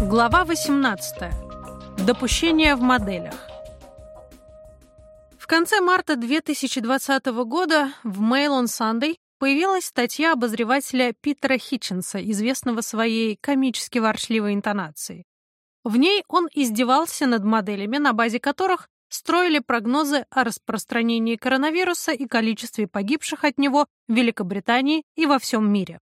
Глава 18. Допущение в моделях. В конце марта 2020 года в Mail on Sunday появилась статья обозревателя Питера Хитченса, известного своей комически ворчливой интонацией. В ней он издевался над моделями, на базе которых строили прогнозы о распространении коронавируса и количестве погибших от него в Великобритании и во всем мире.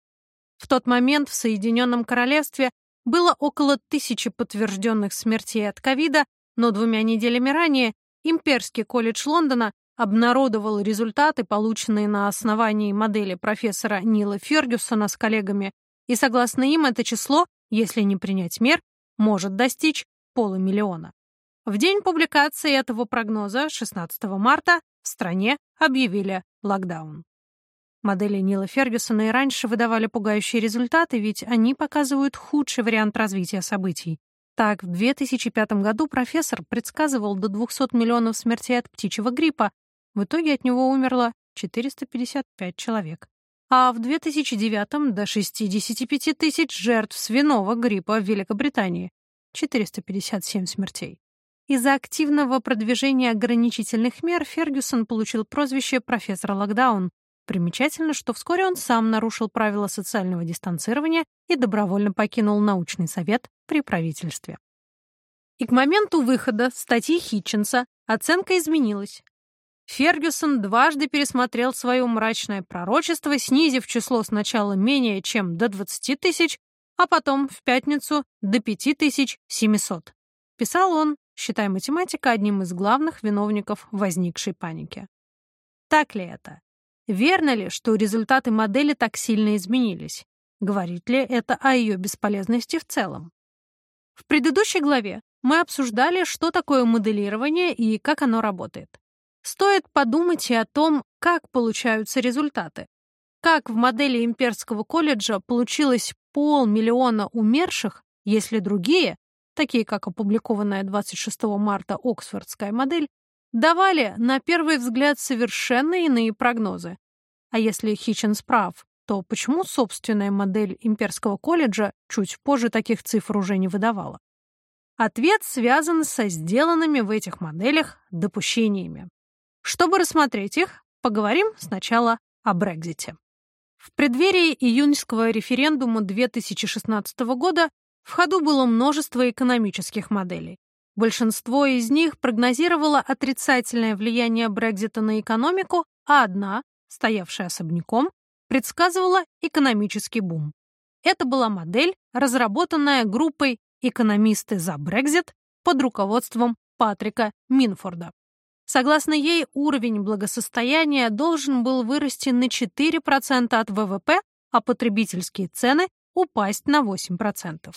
В тот момент в Соединенном Королевстве было около тысячи подтвержденных смертей от ковида, но двумя неделями ранее Имперский колледж Лондона обнародовал результаты, полученные на основании модели профессора Нила Фергюсона с коллегами, и согласно им это число, если не принять мер, может достичь полумиллиона. В день публикации этого прогноза, 16 марта, в стране объявили локдаун. Модели Нила Фергюсона и раньше выдавали пугающие результаты, ведь они показывают худший вариант развития событий. Так, в 2005 году профессор предсказывал до 200 миллионов смертей от птичьего гриппа. В итоге от него умерло 455 человек. А в 2009 до 65 тысяч жертв свиного гриппа в Великобритании. 457 смертей. Из-за активного продвижения ограничительных мер Фергюсон получил прозвище «профессор Локдаун», Примечательно, что вскоре он сам нарушил правила социального дистанцирования и добровольно покинул научный совет при правительстве. И к моменту выхода статьи Хитченса оценка изменилась. Фергюсон дважды пересмотрел свое мрачное пророчество, снизив число сначала менее чем до 20 тысяч, а потом в пятницу до 5700. Писал он, считая математика одним из главных виновников возникшей паники. Так ли это? Верно ли, что результаты модели так сильно изменились? Говорит ли это о ее бесполезности в целом? В предыдущей главе мы обсуждали, что такое моделирование и как оно работает. Стоит подумать и о том, как получаются результаты. Как в модели Имперского колледжа получилось полмиллиона умерших, если другие, такие как опубликованная 26 марта Оксфордская модель, давали, на первый взгляд, совершенно иные прогнозы. А если Хитченс прав, то почему собственная модель имперского колледжа чуть позже таких цифр уже не выдавала? Ответ связан со сделанными в этих моделях допущениями. Чтобы рассмотреть их, поговорим сначала о Брекзите. В преддверии июньского референдума 2016 года в ходу было множество экономических моделей. Большинство из них прогнозировало отрицательное влияние Брекзита на экономику, а одна, стоявшая особняком, предсказывала экономический бум. Это была модель, разработанная группой «Экономисты за Брекзит» под руководством Патрика Минфорда. Согласно ей, уровень благосостояния должен был вырасти на 4% от ВВП, а потребительские цены упасть на 8%.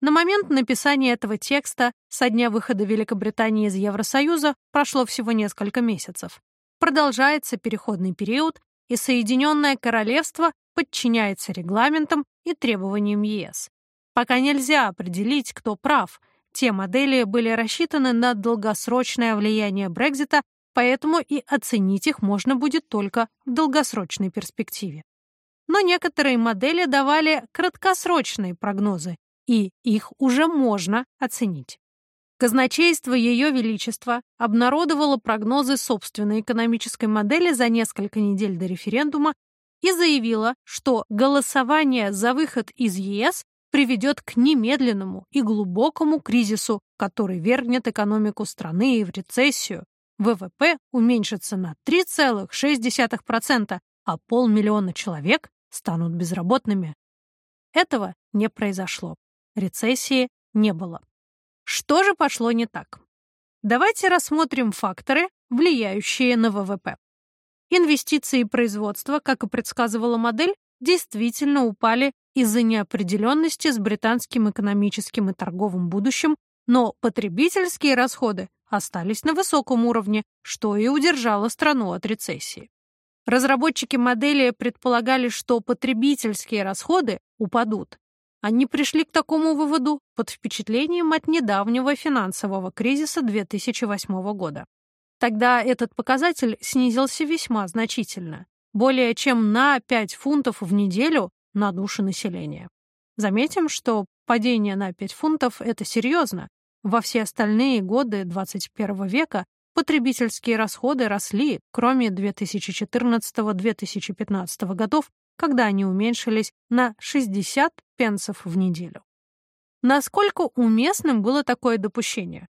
На момент написания этого текста со дня выхода Великобритании из Евросоюза прошло всего несколько месяцев. Продолжается переходный период, и Соединенное Королевство подчиняется регламентам и требованиям ЕС. Пока нельзя определить, кто прав. Те модели были рассчитаны на долгосрочное влияние Брекзита, поэтому и оценить их можно будет только в долгосрочной перспективе. Но некоторые модели давали краткосрочные прогнозы, и их уже можно оценить. Казначейство Ее Величества обнародовало прогнозы собственной экономической модели за несколько недель до референдума и заявило, что голосование за выход из ЕС приведет к немедленному и глубокому кризису, который вернет экономику страны в рецессию. ВВП уменьшится на 3,6%, а полмиллиона человек станут безработными. Этого не произошло. Рецессии не было. Что же пошло не так? Давайте рассмотрим факторы, влияющие на ВВП. Инвестиции и производство, как и предсказывала модель, действительно упали из-за неопределенности с британским экономическим и торговым будущим, но потребительские расходы остались на высоком уровне, что и удержало страну от рецессии. Разработчики модели предполагали, что потребительские расходы упадут, они пришли к такому выводу под впечатлением от недавнего финансового кризиса 2008 года. Тогда этот показатель снизился весьма значительно, более чем на 5 фунтов в неделю на душу населения. Заметим, что падение на 5 фунтов — это серьезно. Во все остальные годы 21 века потребительские расходы росли, кроме 2014-2015 годов, когда они уменьшились на 60 пенсов в неделю. Насколько уместным было такое допущение?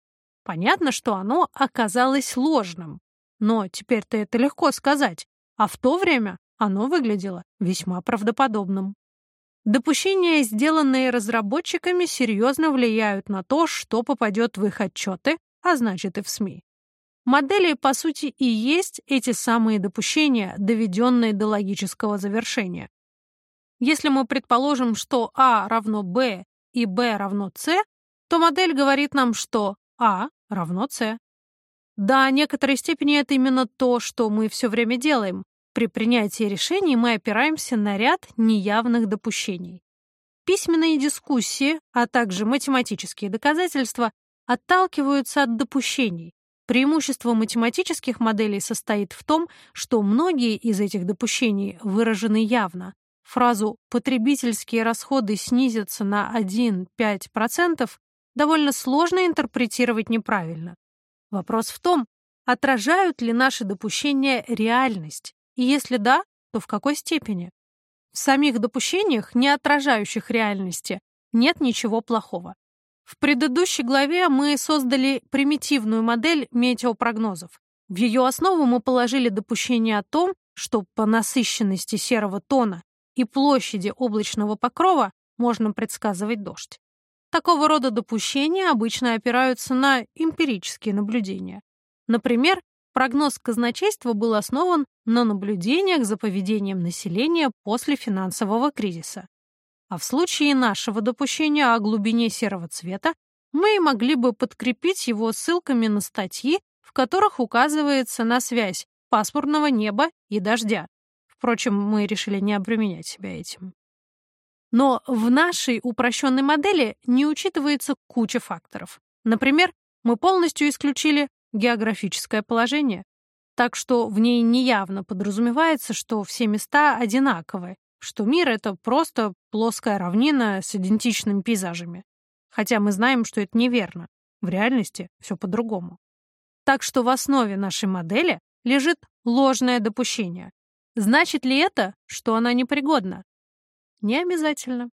Понятно, что оно оказалось ложным, но теперь-то это легко сказать, а в то время оно выглядело весьма правдоподобным. Допущения, сделанные разработчиками, серьезно влияют на то, что попадет в их отчеты, а значит и в СМИ. Модели, по сути, и есть эти самые допущения, доведенные до логического завершения. Если мы предположим, что А равно Б и Б равно С, то модель говорит нам, что А равно С. До некоторой степени это именно то, что мы все время делаем. При принятии решений мы опираемся на ряд неявных допущений. Письменные дискуссии, а также математические доказательства отталкиваются от допущений. Преимущество математических моделей состоит в том, что многие из этих допущений выражены явно. Фразу «потребительские расходы снизятся на 1-5% довольно сложно интерпретировать неправильно. Вопрос в том, отражают ли наши допущения реальность, и если да, то в какой степени? В самих допущениях, не отражающих реальности, нет ничего плохого. В предыдущей главе мы создали примитивную модель метеопрогнозов. В ее основу мы положили допущение о том, что по насыщенности серого тона и площади облачного покрова можно предсказывать дождь. Такого рода допущения обычно опираются на эмпирические наблюдения. Например, прогноз казначейства был основан на наблюдениях за поведением населения после финансового кризиса. А в случае нашего допущения о глубине серого цвета мы могли бы подкрепить его ссылками на статьи, в которых указывается на связь пасмурного неба и дождя. Впрочем, мы решили не обременять себя этим. Но в нашей упрощенной модели не учитывается куча факторов. Например, мы полностью исключили географическое положение, так что в ней неявно подразумевается, что все места одинаковы, что мир — это просто плоская равнина с идентичными пейзажами. Хотя мы знаем, что это неверно. В реальности все по-другому. Так что в основе нашей модели лежит ложное допущение. Значит ли это, что она непригодна? Не обязательно.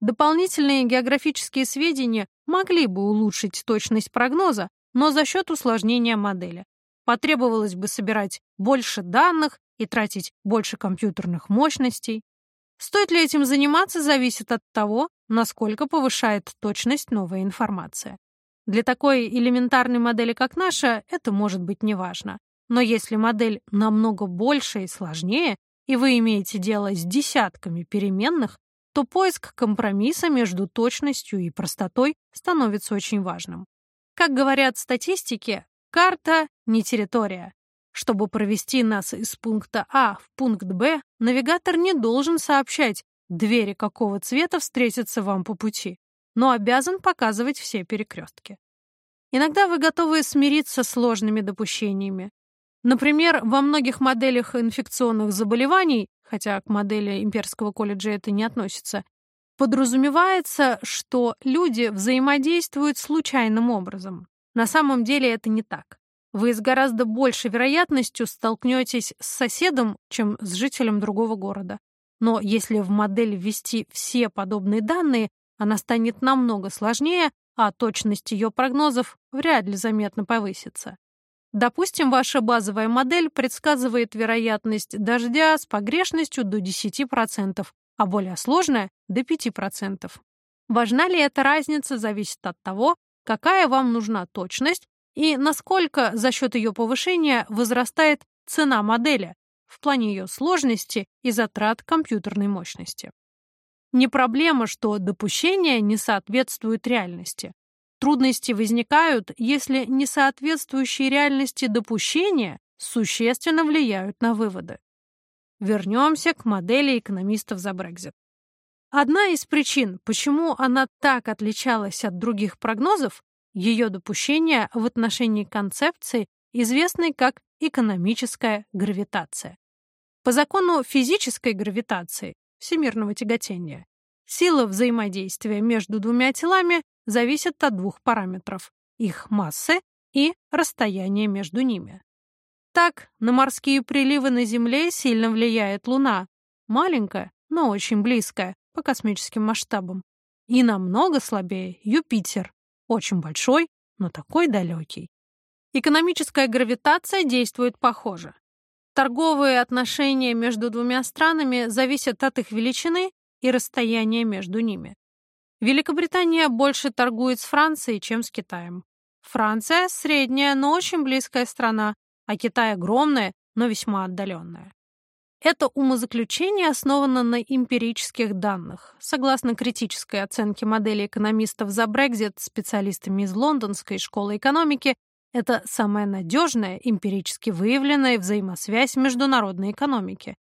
Дополнительные географические сведения могли бы улучшить точность прогноза, но за счет усложнения модели. Потребовалось бы собирать больше данных и тратить больше компьютерных мощностей. Стоит ли этим заниматься, зависит от того, насколько повышает точность новая информация. Для такой элементарной модели, как наша, это может быть неважно. Но если модель намного больше и сложнее, и вы имеете дело с десятками переменных, то поиск компромисса между точностью и простотой становится очень важным. Как говорят статистики, карта — не территория. Чтобы провести нас из пункта А в пункт Б, навигатор не должен сообщать, двери какого цвета встретятся вам по пути, но обязан показывать все перекрестки. Иногда вы готовы смириться с сложными допущениями, Например, во многих моделях инфекционных заболеваний, хотя к модели имперского колледжа это не относится, подразумевается, что люди взаимодействуют случайным образом. На самом деле это не так. Вы с гораздо большей вероятностью столкнетесь с соседом, чем с жителем другого города. Но если в модель ввести все подобные данные, она станет намного сложнее, а точность ее прогнозов вряд ли заметно повысится. Допустим, ваша базовая модель предсказывает вероятность дождя с погрешностью до 10%, а более сложная — до 5%. Важна ли эта разница, зависит от того, какая вам нужна точность и насколько за счет ее повышения возрастает цена модели в плане ее сложности и затрат компьютерной мощности. Не проблема, что допущения не соответствуют реальности. Трудности возникают, если несоответствующие реальности допущения существенно влияют на выводы. Вернемся к модели экономистов за Брекзит. Одна из причин, почему она так отличалась от других прогнозов, ее допущение в отношении концепции, известной как экономическая гравитация. По закону физической гравитации, всемирного тяготения, Сила взаимодействия между двумя телами зависит от двух параметров – их массы и расстояния между ними. Так, на морские приливы на Земле сильно влияет Луна, маленькая, но очень близкая по космическим масштабам, и намного слабее Юпитер, очень большой, но такой далекий. Экономическая гравитация действует похоже. Торговые отношения между двумя странами зависят от их величины и расстояния между ними. Великобритания больше торгует с Францией, чем с Китаем. Франция – средняя, но очень близкая страна, а Китай – огромная, но весьма отдаленная. Это умозаключение основано на эмпирических данных. Согласно критической оценке модели экономистов за Брекзит специалистами из Лондонской школы экономики, это самая надежная, эмпирически выявленная взаимосвязь международной экономики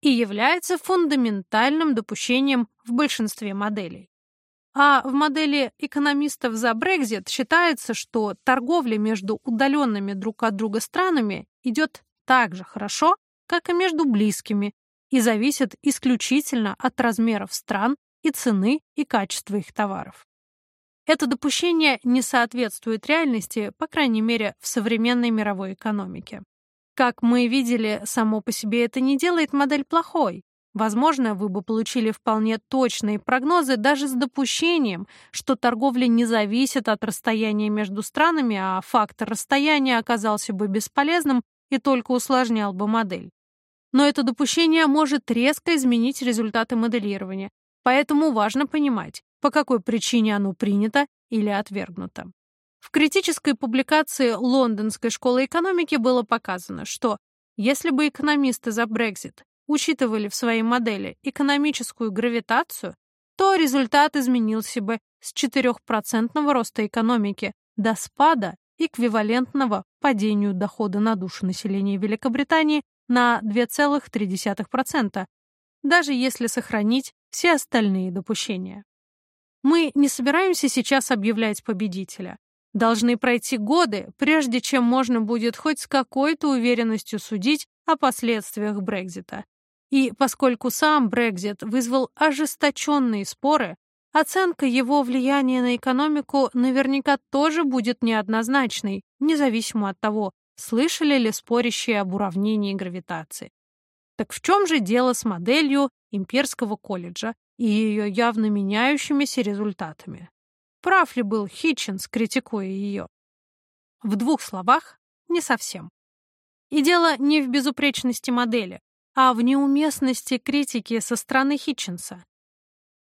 и является фундаментальным допущением в большинстве моделей. А в модели экономистов за Брекзит считается, что торговля между удаленными друг от друга странами идет так же хорошо, как и между близкими, и зависит исключительно от размеров стран и цены и качества их товаров. Это допущение не соответствует реальности, по крайней мере, в современной мировой экономике. Как мы видели, само по себе это не делает модель плохой. Возможно, вы бы получили вполне точные прогнозы даже с допущением, что торговля не зависит от расстояния между странами, а фактор расстояния оказался бы бесполезным и только усложнял бы модель но это допущение может резко изменить результаты моделирования, поэтому важно понимать, по какой причине оно принято или отвергнуто. В критической публикации Лондонской школы экономики было показано, что если бы экономисты за Брексит учитывали в своей модели экономическую гравитацию, то результат изменился бы с 4% роста экономики до спада, эквивалентного падению дохода на душу населения Великобритании на 2,3%, даже если сохранить все остальные допущения. Мы не собираемся сейчас объявлять победителя. Должны пройти годы, прежде чем можно будет хоть с какой-то уверенностью судить о последствиях Брекзита. И поскольку сам Брекзит вызвал ожесточенные споры, оценка его влияния на экономику наверняка тоже будет неоднозначной, независимо от того, слышали ли спорящие об уравнении гравитации. Так в чем же дело с моделью Имперского колледжа и ее явно меняющимися результатами? Прав ли был Хитчинс, критикуя ее? В двух словах, не совсем. И дело не в безупречности модели, а в неуместности критики со стороны Хитчинса.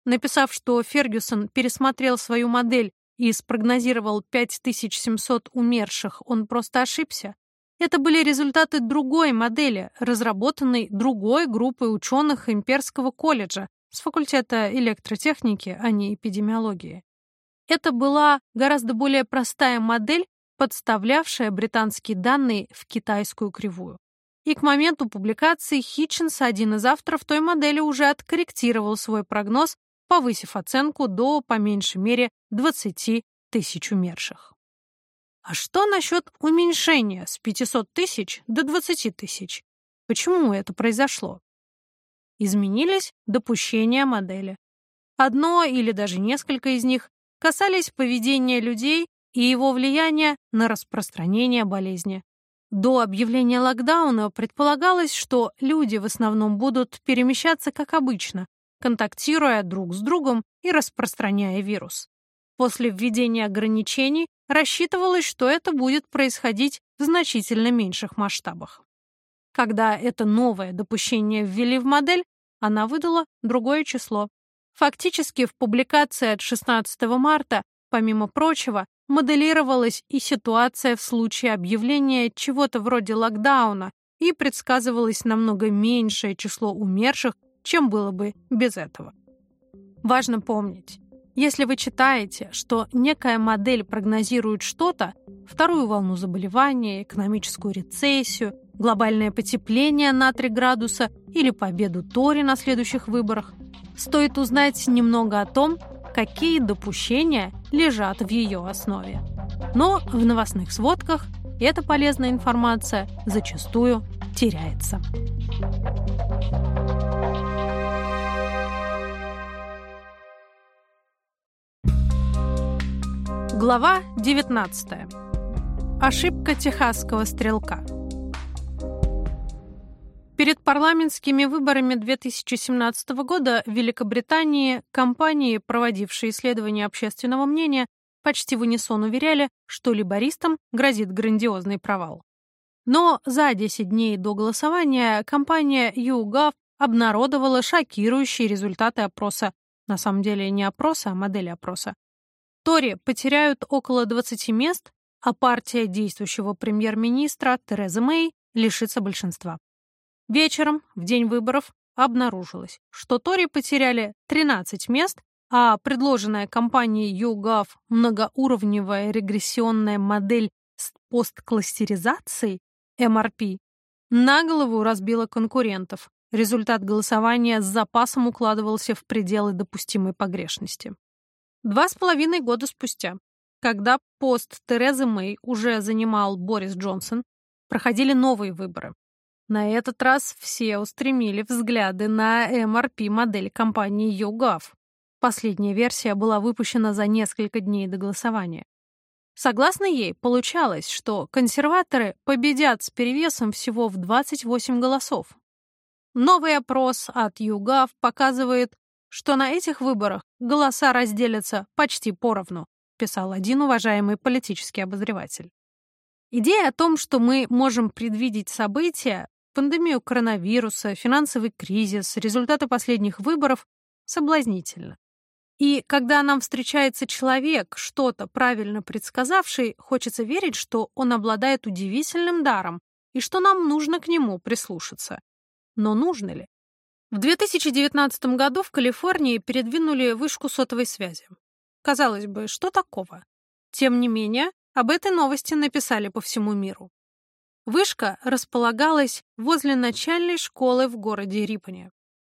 Написав, что Фергюсон пересмотрел свою модель и спрогнозировал 5700 умерших, он просто ошибся. Это были результаты другой модели, разработанной другой группой ученых Имперского колледжа с факультета электротехники, а не эпидемиологии. Это была гораздо более простая модель, подставлявшая британские данные в китайскую кривую. И к моменту публикации Хитчинс, один из авторов той модели, уже откорректировал свой прогноз повысив оценку до, по меньшей мере, 20 тысяч умерших. А что насчет уменьшения с 500 тысяч до 20 тысяч? Почему это произошло? Изменились допущения модели. Одно или даже несколько из них касались поведения людей и его влияния на распространение болезни. До объявления локдауна предполагалось, что люди в основном будут перемещаться как обычно, контактируя друг с другом и распространяя вирус. После введения ограничений рассчитывалось, что это будет происходить в значительно меньших масштабах. Когда это новое допущение ввели в модель, она выдала другое число. Фактически в публикации от 16 марта, помимо прочего, моделировалась и ситуация в случае объявления чего-то вроде локдауна и предсказывалось намного меньшее число умерших чем было бы без этого. Важно помнить, если вы читаете, что некая модель прогнозирует что-то, вторую волну заболевания, экономическую рецессию, глобальное потепление на 3 градуса или победу Тори на следующих выборах, стоит узнать немного о том, какие допущения лежат в ее основе. Но в новостных сводках эта полезная информация зачастую теряется. Глава 19. Ошибка техасского стрелка. Перед парламентскими выборами 2017 года в Великобритании компании, проводившие исследования общественного мнения, почти в унисон уверяли, что либористам грозит грандиозный провал. Но за 10 дней до голосования компания YouGov обнародовала шокирующие результаты опроса, на самом деле не опроса, а модели опроса. Тори потеряют около 20 мест, а партия действующего премьер-министра Терезы Мэй лишится большинства. Вечером, в день выборов, обнаружилось, что Тори потеряли 13 мест, а предложенная компанией YouGov многоуровневая регрессионная модель с посткластеризацией MRP на голову разбила конкурентов. Результат голосования с запасом укладывался в пределы допустимой погрешности. Два с половиной года спустя, когда пост Терезы Мэй уже занимал Борис Джонсон, проходили новые выборы. На этот раз все устремили взгляды на MRP-модель компании YouGov. Последняя версия была выпущена за несколько дней до голосования. Согласно ей, получалось, что консерваторы победят с перевесом всего в 28 голосов. Новый опрос от YouGov показывает, что на этих выборах голоса разделятся почти поровну, писал один уважаемый политический обозреватель. Идея о том, что мы можем предвидеть события, пандемию коронавируса, финансовый кризис, результаты последних выборов, соблазнительна. И когда нам встречается человек, что-то правильно предсказавший, хочется верить, что он обладает удивительным даром и что нам нужно к нему прислушаться. Но нужно ли? В 2019 году в Калифорнии передвинули вышку сотовой связи. Казалось бы, что такого? Тем не менее, об этой новости написали по всему миру. Вышка располагалась возле начальной школы в городе Рипане.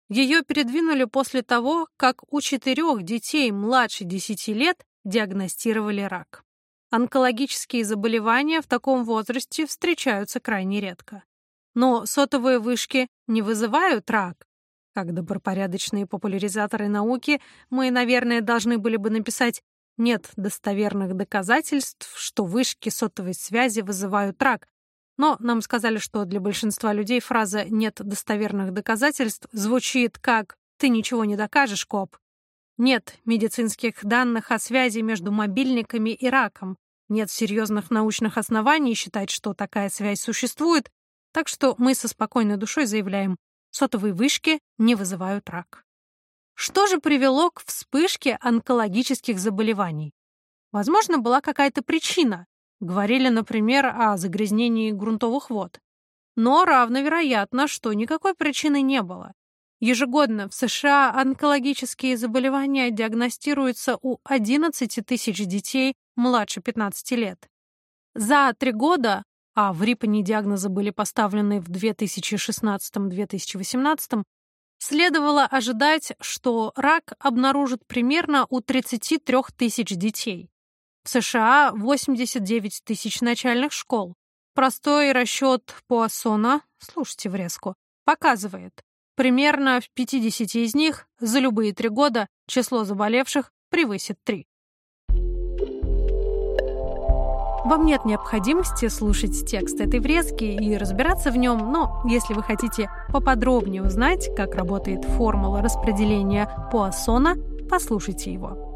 Ее передвинули после того, как у четырех детей младше 10 лет диагностировали рак. Онкологические заболевания в таком возрасте встречаются крайне редко. Но сотовые вышки не вызывают рак. Как добропорядочные популяризаторы науки, мы, наверное, должны были бы написать «нет достоверных доказательств, что вышки сотовой связи вызывают рак», но нам сказали, что для большинства людей фраза «нет достоверных доказательств» звучит как «ты ничего не докажешь, коп». Нет медицинских данных о связи между мобильниками и раком. Нет серьезных научных оснований считать, что такая связь существует, так что мы со спокойной душой заявляем, сотовые вышки не вызывают рак. Что же привело к вспышке онкологических заболеваний? Возможно, была какая-то причина, Говорили, например, о загрязнении грунтовых вод. Но равновероятно, что никакой причины не было. Ежегодно в США онкологические заболевания диагностируются у 11 тысяч детей младше 15 лет. За три года, а в Рипане диагнозы были поставлены в 2016-2018, следовало ожидать, что рак обнаружат примерно у 33 тысяч детей. В США 89 тысяч начальных школ. Простой расчет Пуассона, слушайте врезку, показывает, примерно в 50 из них за любые три года число заболевших превысит 3. Вам нет необходимости слушать текст этой врезки и разбираться в нем, но если вы хотите поподробнее узнать, как работает формула распределения Пуассона, послушайте его.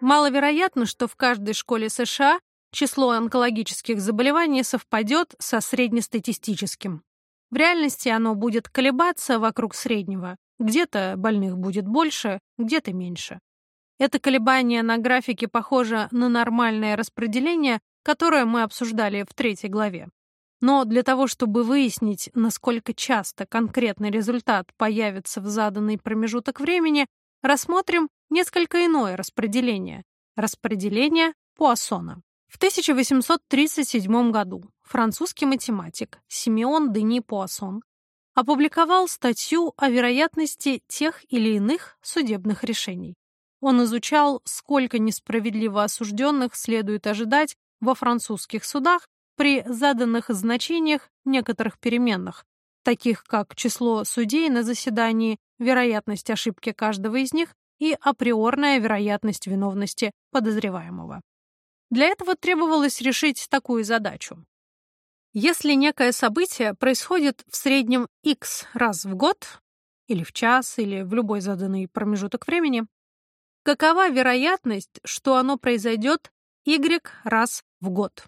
Маловероятно, что в каждой школе США число онкологических заболеваний совпадет со среднестатистическим. В реальности оно будет колебаться вокруг среднего. Где-то больных будет больше, где-то меньше. Это колебание на графике похоже на нормальное распределение, которое мы обсуждали в третьей главе. Но для того, чтобы выяснить, насколько часто конкретный результат появится в заданный промежуток времени, рассмотрим несколько иное распределение – распределение Пуассона. В 1837 году французский математик Симеон Дени Пуассон опубликовал статью о вероятности тех или иных судебных решений. Он изучал, сколько несправедливо осужденных следует ожидать во французских судах при заданных значениях некоторых переменных, таких как число судей на заседании, вероятность ошибки каждого из них и априорная вероятность виновности подозреваемого. Для этого требовалось решить такую задачу. Если некое событие происходит в среднем x раз в год, или в час, или в любой заданный промежуток времени, какова вероятность, что оно произойдет y раз в год?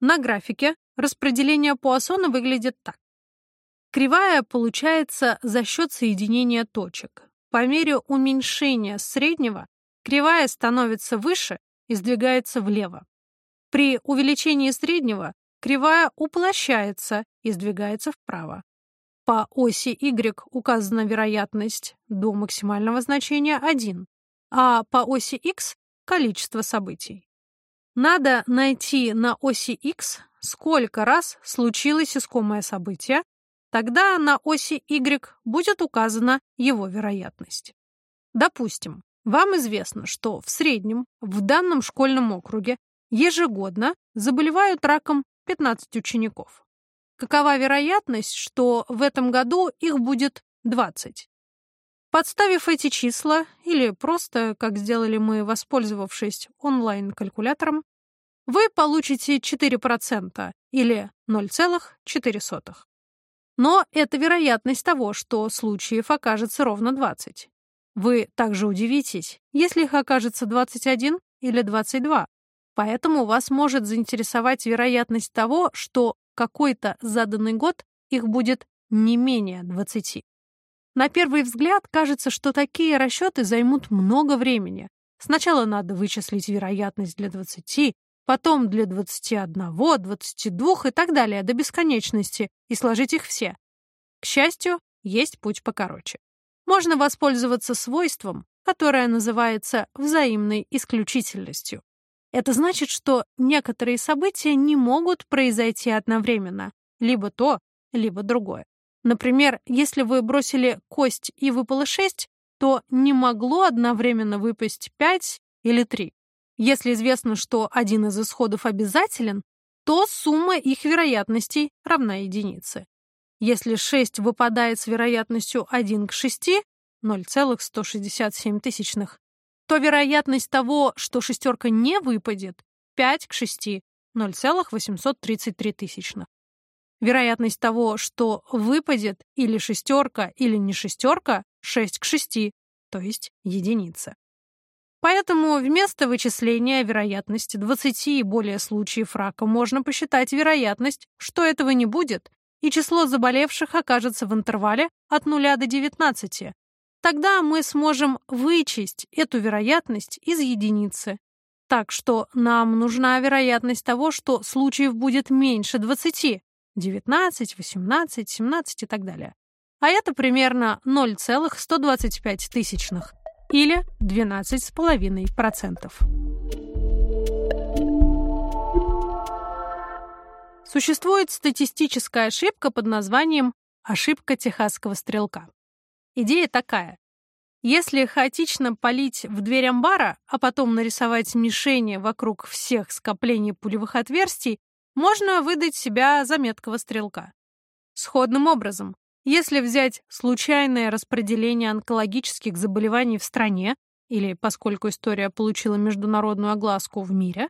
На графике распределение Пуассона выглядит так. Кривая получается за счет соединения точек. По мере уменьшения среднего кривая становится выше и сдвигается влево. При увеличении среднего кривая уплощается и сдвигается вправо. По оси y указана вероятность до максимального значения 1, а по оси x — количество событий. Надо найти на оси x, сколько раз случилось искомое событие, Тогда на оси Y будет указана его вероятность. Допустим, вам известно, что в среднем в данном школьном округе ежегодно заболевают раком 15 учеников. Какова вероятность, что в этом году их будет 20? Подставив эти числа, или просто, как сделали мы, воспользовавшись онлайн-калькулятором, вы получите 4% или 0,4. Но это вероятность того, что случаев окажется ровно 20. Вы также удивитесь, если их окажется 21 или 22. Поэтому вас может заинтересовать вероятность того, что какой-то заданный год их будет не менее 20. На первый взгляд кажется, что такие расчеты займут много времени. Сначала надо вычислить вероятность для 20, потом для 21, 22 и так далее до бесконечности и сложить их все. К счастью, есть путь покороче. Можно воспользоваться свойством, которое называется взаимной исключительностью. Это значит, что некоторые события не могут произойти одновременно, либо то, либо другое. Например, если вы бросили кость и выпало 6, то не могло одновременно выпасть 5 или 3. Если известно, что один из исходов обязателен, то сумма их вероятностей равна единице. Если 6 выпадает с вероятностью 1 к 6, 0,167 тысячных, то вероятность того, что шестерка не выпадет, 5 к 6, 0,833 тысячных. Вероятность того, что выпадет или шестерка, или не шестерка, 6 к 6, то есть единица. Поэтому вместо вычисления вероятности 20 и более случаев рака можно посчитать вероятность, что этого не будет, и число заболевших окажется в интервале от 0 до 19. Тогда мы сможем вычесть эту вероятность из единицы. Так что нам нужна вероятность того, что случаев будет меньше 20, 19, 18, 17 и так далее. А это примерно 0,125 тысячных или 12,5%. Существует статистическая ошибка под названием «ошибка техасского стрелка». Идея такая. Если хаотично полить в дверь амбара, а потом нарисовать мишени вокруг всех скоплений пулевых отверстий, можно выдать себя за меткого стрелка. Сходным образом, если взять случайное распределение онкологических заболеваний в стране, или поскольку история получила международную огласку в мире,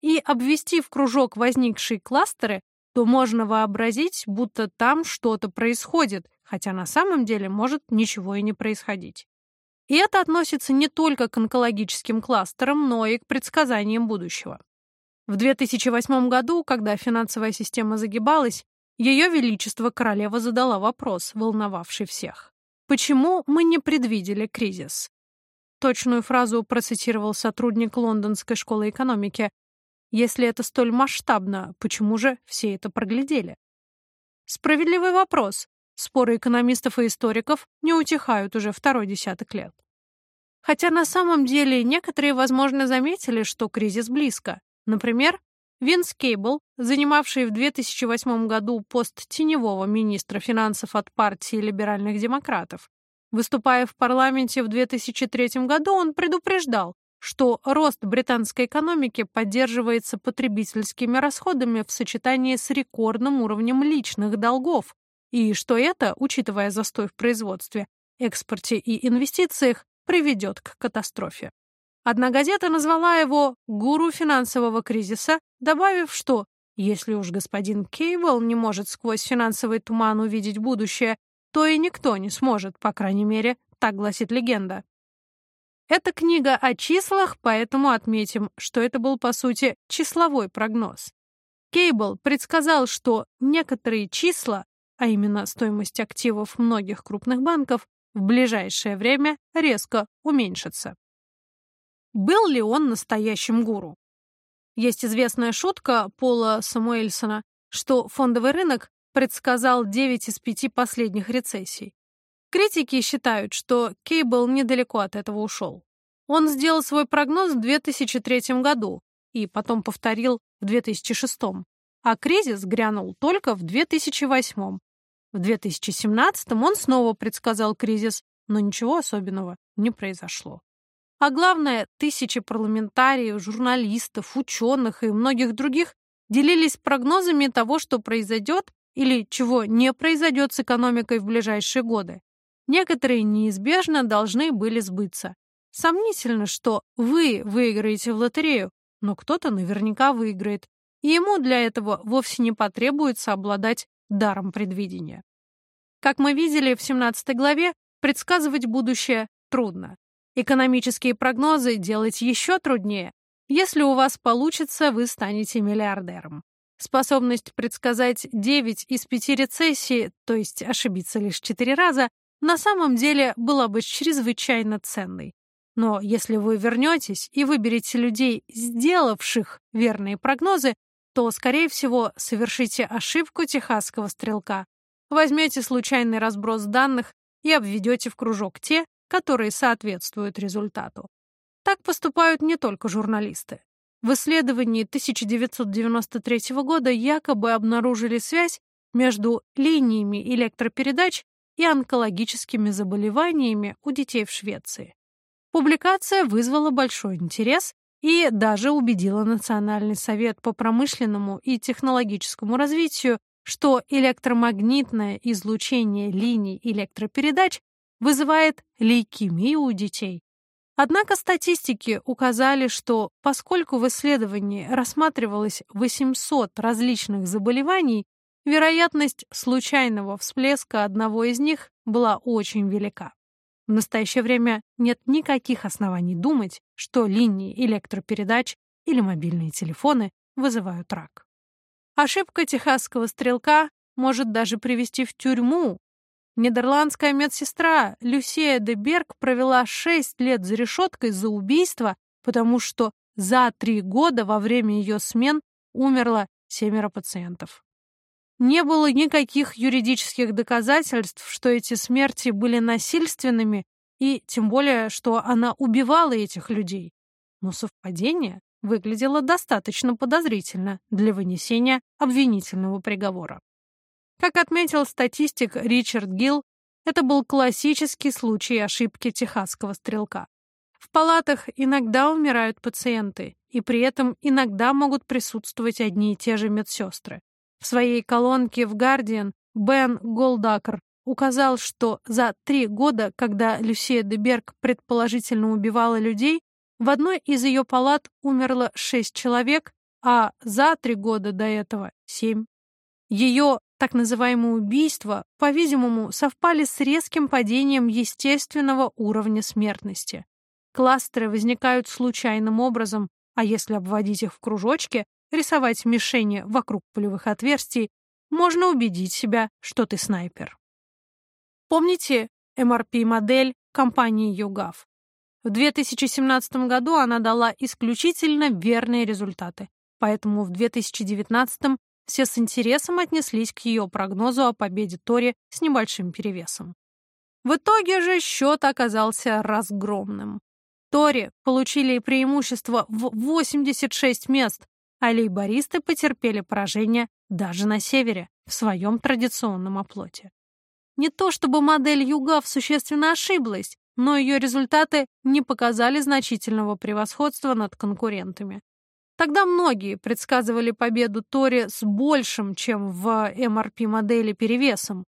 и обвести в кружок возникшие кластеры, то можно вообразить, будто там что-то происходит, хотя на самом деле может ничего и не происходить. И это относится не только к онкологическим кластерам, но и к предсказаниям будущего. В 2008 году, когда финансовая система загибалась, ее Величество Королева задала вопрос, волновавший всех. Почему мы не предвидели кризис? Точную фразу процитировал сотрудник Лондонской школы экономики. Если это столь масштабно, почему же все это проглядели? Справедливый вопрос. Споры экономистов и историков не утихают уже второй десяток лет. Хотя на самом деле некоторые, возможно, заметили, что кризис близко. Например, Винс Кейбл, занимавший в 2008 году пост теневого министра финансов от партии либеральных демократов. Выступая в парламенте в 2003 году, он предупреждал, что рост британской экономики поддерживается потребительскими расходами в сочетании с рекордным уровнем личных долгов, и что это, учитывая застой в производстве, экспорте и инвестициях, приведет к катастрофе. Одна газета назвала его «гуру финансового кризиса», добавив, что если уж господин Кейбл не может сквозь финансовый туман увидеть будущее, то и никто не сможет, по крайней мере, так гласит легенда. Это книга о числах, поэтому отметим, что это был, по сути, числовой прогноз. Кейбл предсказал, что некоторые числа, а именно стоимость активов многих крупных банков, в ближайшее время резко уменьшатся. Был ли он настоящим гуру? Есть известная шутка Пола Самуэльсона, что фондовый рынок предсказал 9 из 5 последних рецессий. Критики считают, что Кейбл недалеко от этого ушел. Он сделал свой прогноз в 2003 году и потом повторил в 2006, а кризис грянул только в 2008. В 2017 он снова предсказал кризис, но ничего особенного не произошло. А главное, тысячи парламентариев, журналистов, ученых и многих других делились прогнозами того, что произойдет или чего не произойдет с экономикой в ближайшие годы. Некоторые неизбежно должны были сбыться. Сомнительно, что вы выиграете в лотерею, но кто-то наверняка выиграет, и ему для этого вовсе не потребуется обладать даром предвидения. Как мы видели в 17 главе, предсказывать будущее трудно. Экономические прогнозы делать еще труднее. Если у вас получится, вы станете миллиардером. Способность предсказать 9 из 5 рецессий, то есть ошибиться лишь 4 раза, на самом деле была бы чрезвычайно ценной. Но если вы вернетесь и выберете людей, сделавших верные прогнозы, то, скорее всего, совершите ошибку техасского стрелка. Возьмете случайный разброс данных и обведете в кружок те, которые соответствуют результату. Так поступают не только журналисты. В исследовании 1993 года якобы обнаружили связь между линиями электропередач и онкологическими заболеваниями у детей в Швеции. Публикация вызвала большой интерес и даже убедила Национальный совет по промышленному и технологическому развитию, что электромагнитное излучение линий электропередач вызывает лейкемию у детей. Однако статистики указали, что поскольку в исследовании рассматривалось 800 различных заболеваний, вероятность случайного всплеска одного из них была очень велика. В настоящее время нет никаких оснований думать, что линии электропередач или мобильные телефоны вызывают рак. Ошибка техасского стрелка может даже привести в тюрьму Нидерландская медсестра Люсия де Берг провела 6 лет за решеткой за убийство, потому что за три года во время ее смен умерло семеро пациентов. Не было никаких юридических доказательств, что эти смерти были насильственными, и тем более, что она убивала этих людей. Но совпадение выглядело достаточно подозрительно для вынесения обвинительного приговора. Как отметил статистик Ричард Гилл, это был классический случай ошибки техасского стрелка. В палатах иногда умирают пациенты, и при этом иногда могут присутствовать одни и те же медсестры. В своей колонке в «Гардиан» Бен Голдакер указал, что за три года, когда Люсия де Берг предположительно убивала людей, в одной из ее палат умерло шесть человек, а за три года до этого — семь. Ее так называемые убийства, по-видимому, совпали с резким падением естественного уровня смертности. Кластеры возникают случайным образом, а если обводить их в кружочке, рисовать мишени вокруг пулевых отверстий, можно убедить себя, что ты снайпер. Помните MRP-модель компании YouGov? В 2017 году она дала исключительно верные результаты, поэтому в 2019 все с интересом отнеслись к ее прогнозу о победе Тори с небольшим перевесом. В итоге же счет оказался разгромным. Тори получили преимущество в 86 мест, а лейбористы потерпели поражение даже на севере, в своем традиционном оплоте. Не то чтобы модель Югав существенно ошиблась, но ее результаты не показали значительного превосходства над конкурентами. Тогда многие предсказывали победу Тори с большим, чем в MRP-модели, перевесом.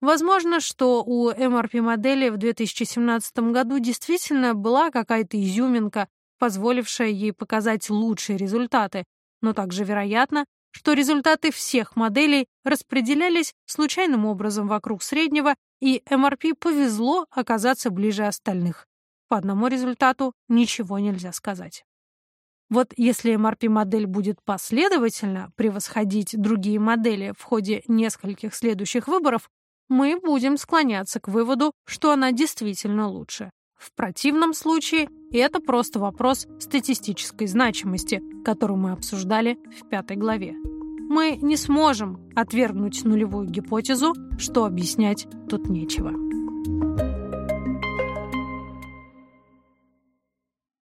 Возможно, что у MRP-модели в 2017 году действительно была какая-то изюминка, позволившая ей показать лучшие результаты, но также вероятно, что результаты всех моделей распределялись случайным образом вокруг среднего, и MRP повезло оказаться ближе остальных. По одному результату ничего нельзя сказать. Вот если MRP-модель будет последовательно превосходить другие модели в ходе нескольких следующих выборов, мы будем склоняться к выводу, что она действительно лучше. В противном случае это просто вопрос статистической значимости, которую мы обсуждали в пятой главе. Мы не сможем отвергнуть нулевую гипотезу, что объяснять тут нечего.